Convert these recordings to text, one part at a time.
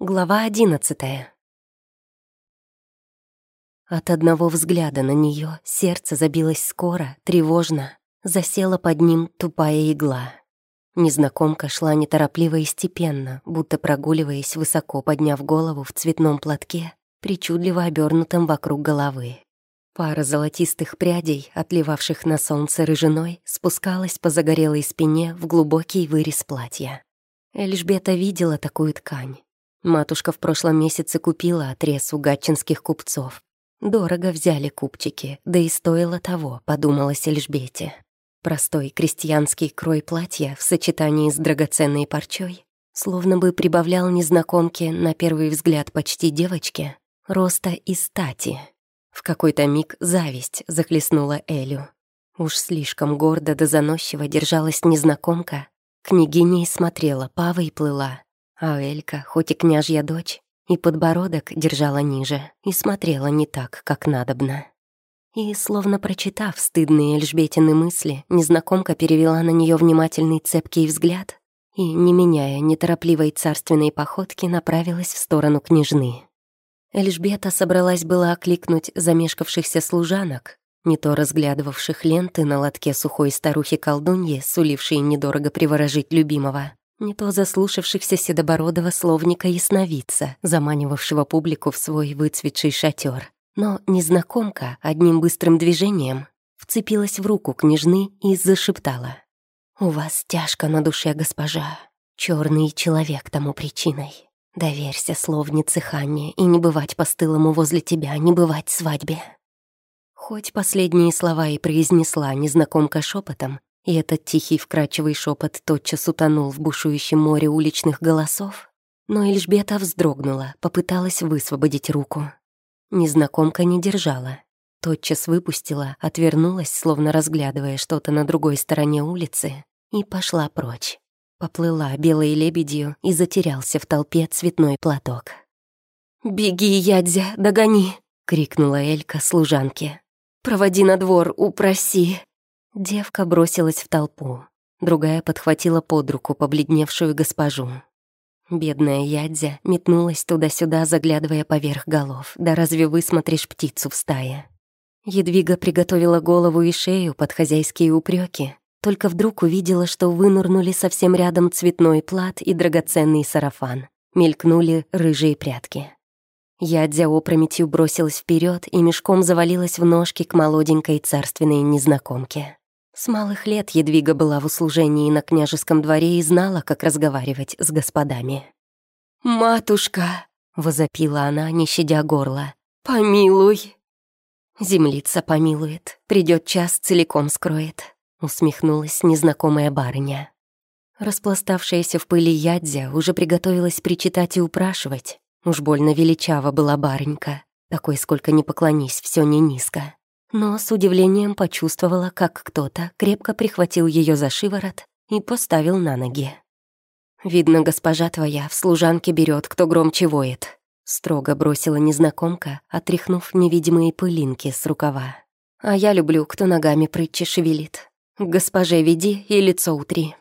Глава одиннадцатая. От одного взгляда на нее сердце забилось скоро, тревожно, засела под ним тупая игла. Незнакомка шла неторопливо и степенно, будто прогуливаясь, высоко подняв голову в цветном платке, причудливо обернутом вокруг головы. Пара золотистых прядей, отливавших на солнце рыжиной, спускалась по загорелой спине в глубокий вырез платья. Эльжбета видела такую ткань. Матушка в прошлом месяце купила отрез у гатчинских купцов. Дорого взяли купчики, да и стоило того, подумала Сельжбете. Простой крестьянский крой платья в сочетании с драгоценной парчой словно бы прибавлял незнакомке, на первый взгляд почти девочке, роста и стати. В какой-то миг зависть захлестнула Элю. Уж слишком гордо да заносчиво держалась незнакомка, княгиня и смотрела, павой плыла, а Элька, хоть и княжья дочь, и подбородок держала ниже, и смотрела не так, как надобно. И, словно прочитав стыдные Эльжбетины мысли, незнакомка перевела на нее внимательный цепкий взгляд и, не меняя неторопливой царственной походки, направилась в сторону княжны. Эльжбета собралась была окликнуть замешкавшихся служанок, не то разглядывавших ленты на лотке сухой старухи-колдуньи, сулившей недорого приворожить любимого, не то заслушавшихся седобородого словника ясновидца, заманивавшего публику в свой выцветший шатер. Но незнакомка одним быстрым движением вцепилась в руку княжны и зашептала. «У вас тяжко на душе, госпожа. Черный человек тому причиной. Доверься словнице Ханне и не бывать постылому возле тебя, не бывать свадьбе». Хоть последние слова и произнесла незнакомка шепотом, и этот тихий вкрадчивый шепот тотчас утонул в бушующем море уличных голосов, но Эльжбета вздрогнула, попыталась высвободить руку. Незнакомка не держала. Тотчас выпустила, отвернулась, словно разглядывая что-то на другой стороне улицы, и пошла прочь. Поплыла белой лебедью и затерялся в толпе цветной платок. «Беги, Ядзя, догони!» — крикнула Элька служанке. «Проводи на двор, упроси!» Девка бросилась в толпу. Другая подхватила под руку побледневшую госпожу. Бедная Ядзя метнулась туда-сюда, заглядывая поверх голов. Да разве высмотришь птицу в стае? Едвига приготовила голову и шею под хозяйские упреки, только вдруг увидела, что вынурнули совсем рядом цветной плат и драгоценный сарафан. Мелькнули рыжие прятки. Ядзя опрометью бросилась вперед и мешком завалилась в ножки к молоденькой царственной незнакомке. С малых лет Едвига была в услужении на княжеском дворе и знала, как разговаривать с господами. «Матушка!» — возопила она, не щадя горла. «Помилуй!» «Землица помилует, придет час, целиком скроет», — усмехнулась незнакомая барыня. Распластавшаяся в пыли ядзя уже приготовилась причитать и упрашивать. Уж больно величава была барынька, такой сколько ни поклонись, все не низко но с удивлением почувствовала, как кто-то крепко прихватил ее за шиворот и поставил на ноги. «Видно, госпожа твоя в служанке берет, кто громче воет», — строго бросила незнакомка, отряхнув невидимые пылинки с рукава. «А я люблю, кто ногами прытче шевелит. госпоже веди и лицо утри».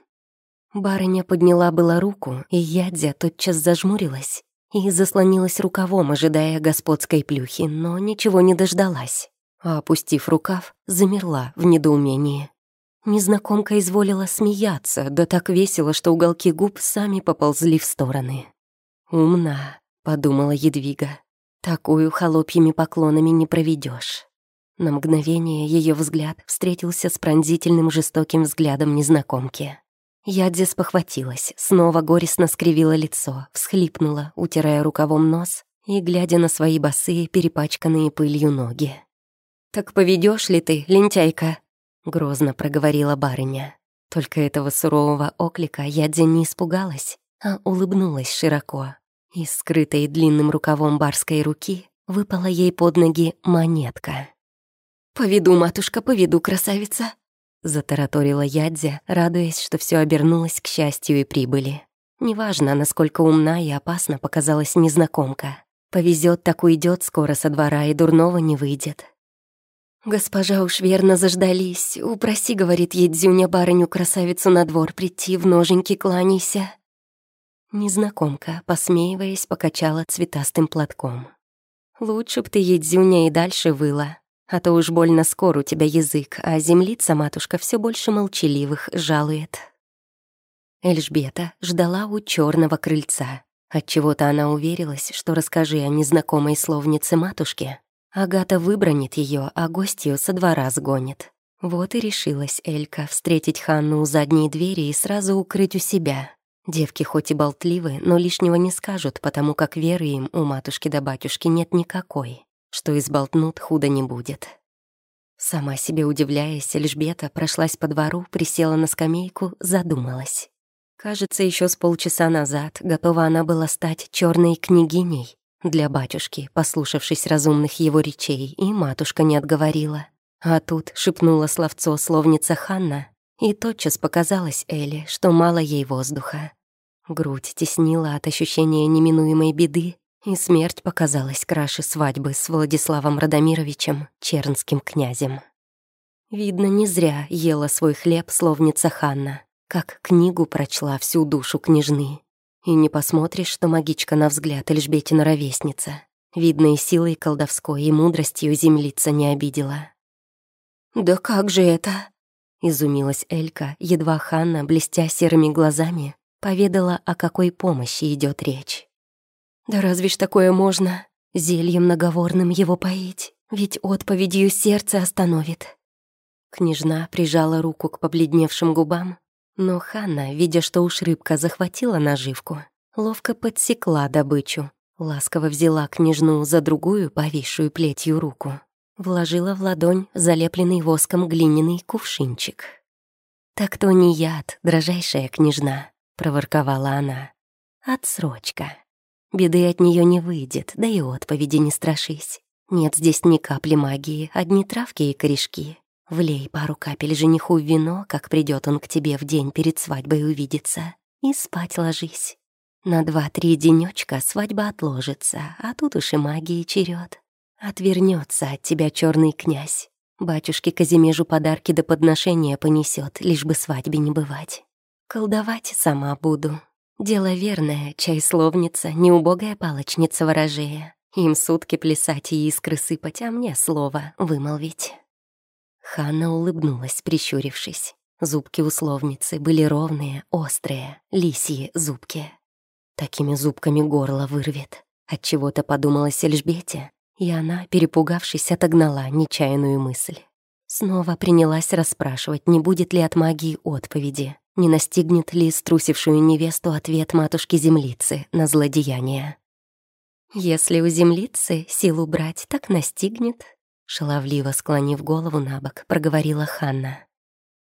Барыня подняла была руку, и ядзя тотчас зажмурилась и заслонилась рукавом, ожидая господской плюхи, но ничего не дождалась а, опустив рукав, замерла в недоумении. Незнакомка изволила смеяться, да так весело, что уголки губ сами поползли в стороны. «Умна», — подумала Едвига. «Такую холопьими поклонами не проведешь. На мгновение ее взгляд встретился с пронзительным жестоким взглядом незнакомки. Ядзя спохватилась, снова горестно скривила лицо, всхлипнула, утирая рукавом нос и глядя на свои босые, перепачканные пылью ноги. «Так поведешь ли ты, лентяйка?» — грозно проговорила барыня. Только этого сурового оклика Ядзя не испугалась, а улыбнулась широко. Из скрытой длинным рукавом барской руки выпала ей под ноги монетка. «Поведу, матушка, поведу, красавица!» Затараторила Ядзя, радуясь, что все обернулось к счастью и прибыли. Неважно, насколько умна и опасна показалась незнакомка. Повезет, так уйдет скоро со двора и дурного не выйдет. «Госпожа уж верно заждались. Упроси, — говорит Едзюня, — барыню-красавицу на двор прийти, в ноженьки кланяйся». Незнакомка, посмеиваясь, покачала цветастым платком. «Лучше б ты, Едзюня, и дальше выла, а то уж больно скоро у тебя язык, а землица матушка все больше молчаливых жалует». Эльжбета ждала у черного крыльца. Отчего-то она уверилась, что расскажи о незнакомой словнице матушке. Агата выбронит ее, а гостью со двора сгонит. Вот и решилась Элька встретить Ханну у задней двери и сразу укрыть у себя. Девки хоть и болтливы, но лишнего не скажут, потому как веры им у матушки да батюшки нет никакой. Что изболтнут, худо не будет. Сама себе удивляясь, Эльжбета прошлась по двору, присела на скамейку, задумалась. Кажется, еще с полчаса назад готова она была стать черной княгиней для батюшки, послушавшись разумных его речей, и матушка не отговорила. А тут шепнула словцо словница Ханна, и тотчас показалось Эле, что мало ей воздуха. Грудь теснила от ощущения неминуемой беды, и смерть показалась краше свадьбы с Владиславом Радомировичем, чернским князем. Видно, не зря ела свой хлеб словница Ханна, как книгу прочла всю душу княжны. И не посмотришь, что магичка на взгляд Эльжбетина ровесница. Видно, и силой колдовской, и мудростью землица не обидела. «Да как же это?» — изумилась Элька, едва Ханна, блестя серыми глазами, поведала, о какой помощи идет речь. «Да разве ж такое можно? Зельем наговорным его поить, ведь отповедью сердце остановит». Княжна прижала руку к побледневшим губам, но Ханна, видя, что уж рыбка захватила наживку, ловко подсекла добычу, ласково взяла княжну за другую повисшую плетью руку Вложила в ладонь залепленный воском глиняный кувшинчик. «Так то не яд, дрожайшая княжна», — проворковала она. «Отсрочка. Беды от нее не выйдет, да и отповеди не страшись. Нет здесь ни капли магии, одни травки и корешки. Влей пару капель жениху в вино, как придет он к тебе в день перед свадьбой увидеться, и спать ложись. На два-три денечка свадьба отложится, а тут уж и магии черед. Отвернется от тебя черный князь. Батюшке Казимежу подарки до подношения понесет, лишь бы свадьбе не бывать. Колдовать сама буду. Дело верное, чай словница, неубогая палочница ворожея. Им сутки плясать и искры сыпать, а мне слово вымолвить. Ханна улыбнулась, прищурившись. Зубки условницы были ровные, острые, лисьи зубки. Такими зубками горло вырвет. Отчего-то подумалась Эльжбете, и она, перепугавшись, отогнала нечаянную мысль. Снова принялась расспрашивать, не будет ли от магии отповеди, не настигнет ли струсившую невесту ответ матушки-землицы на злодеяние. «Если у землицы силу брать, так настигнет», шаловливо склонив голову на бок, проговорила Ханна.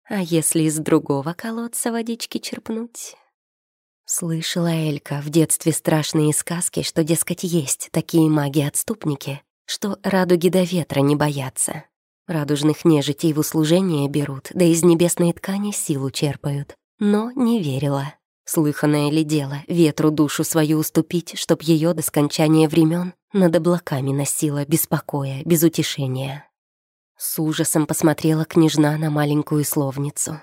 «А если из другого колодца водички черпнуть, Слышала Элька в детстве страшные сказки, что, дескать, есть такие маги-отступники, что радуги до ветра не боятся. Радужных нежитей в услужение берут, да из небесной ткани силу черпают. Но не верила. Слыханное ли дело ветру душу свою уступить, чтоб ее до скончания времен над облаками носила без покоя, без утешения? С ужасом посмотрела княжна на маленькую словницу.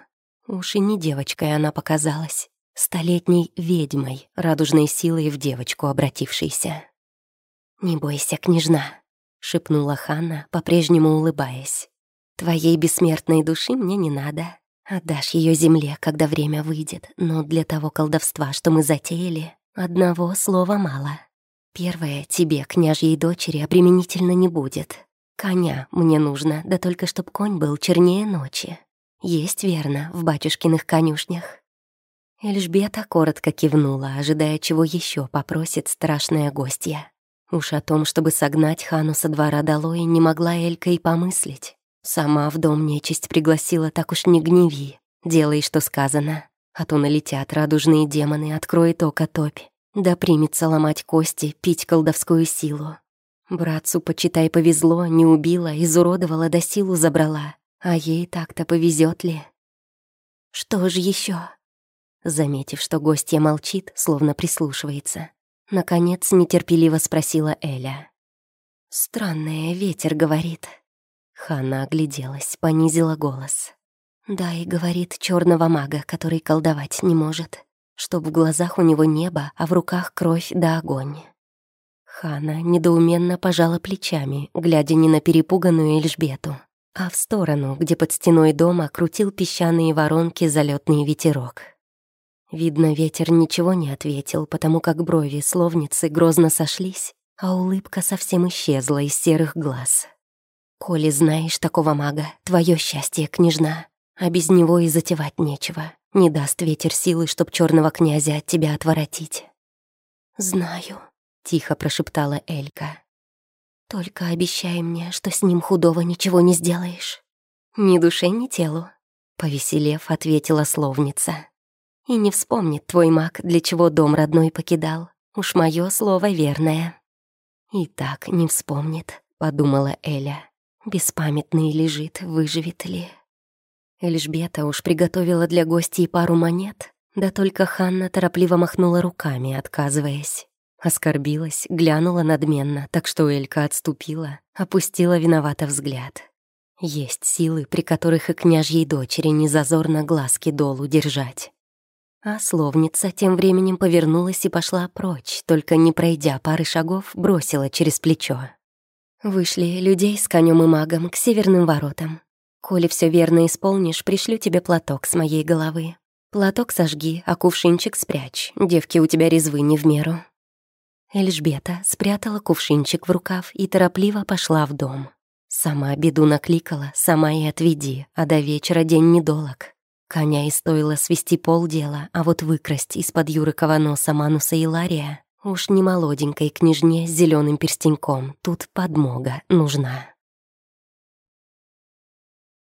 Уж и не девочкой она показалась столетней ведьмой, радужной силой в девочку обратившейся. «Не бойся, княжна», — шепнула Ханна, по-прежнему улыбаясь. «Твоей бессмертной души мне не надо. Отдашь ее земле, когда время выйдет, но для того колдовства, что мы затеяли, одного слова мало. Первое тебе, княжьей дочери, обременительно не будет. Коня мне нужно, да только чтоб конь был чернее ночи. Есть, верно, в батюшкиных конюшнях. Эльжбета коротко кивнула, ожидая, чего еще попросит страшная гостья. Уж о том, чтобы согнать хану со двора долой, не могла Элька и помыслить. Сама в дом нечисть пригласила, так уж не гневи. Делай, что сказано. А то налетят радужные демоны, откроет око топь. Да примется ломать кости, пить колдовскую силу. Братцу, почитай, повезло, не убила, изуродовала, да силу забрала. А ей так-то повезет ли? Что же еще? Заметив, что гостья молчит, словно прислушивается, наконец нетерпеливо спросила Эля. «Странное, ветер говорит». Ханна огляделась, понизила голос. «Да, и говорит черного мага, который колдовать не может. Чтоб в глазах у него небо, а в руках кровь да огонь. Хана недоуменно пожала плечами, глядя не на перепуганную Эльжбету, а в сторону, где под стеной дома крутил песчаные воронки залетный ветерок. Видно, ветер ничего не ответил, потому как брови словницы грозно сошлись, а улыбка совсем исчезла из серых глаз. «Коли знаешь такого мага, твое счастье, княжна, а без него и затевать нечего. Не даст ветер силы, чтоб черного князя от тебя отворотить». «Знаю», — тихо прошептала Элька. «Только обещай мне, что с ним худого ничего не сделаешь». «Ни душе, ни телу», — повеселев, ответила словница. «И не вспомнит твой маг, для чего дом родной покидал. Уж мое слово верное». «И так не вспомнит», — подумала Эля. «Беспамятный лежит, выживет ли?» Эльжбета уж приготовила для гостей пару монет, да только Ханна торопливо махнула руками, отказываясь. Оскорбилась, глянула надменно, так что Элька отступила, опустила виновато взгляд. Есть силы, при которых и княжьей дочери не зазорно глазки долу держать. А словница тем временем повернулась и пошла прочь, только не пройдя пары шагов, бросила через плечо. Вышли людей с конем и магом к северным воротам. Коли все верно исполнишь, пришлю тебе платок с моей головы. Платок сожги, а кувшинчик спрячь. Девки у тебя резвы не в меру». Эльжбета спрятала кувшинчик в рукав и торопливо пошла в дом. Сама беду накликала, сама и отведи, а до вечера день недолог. Коня и стоило свести полдела, а вот выкрасть из-под Юрыкова носа Мануса и Лария уж не молоденькой княжне с зеленым перстеньком, тут подмога нужна.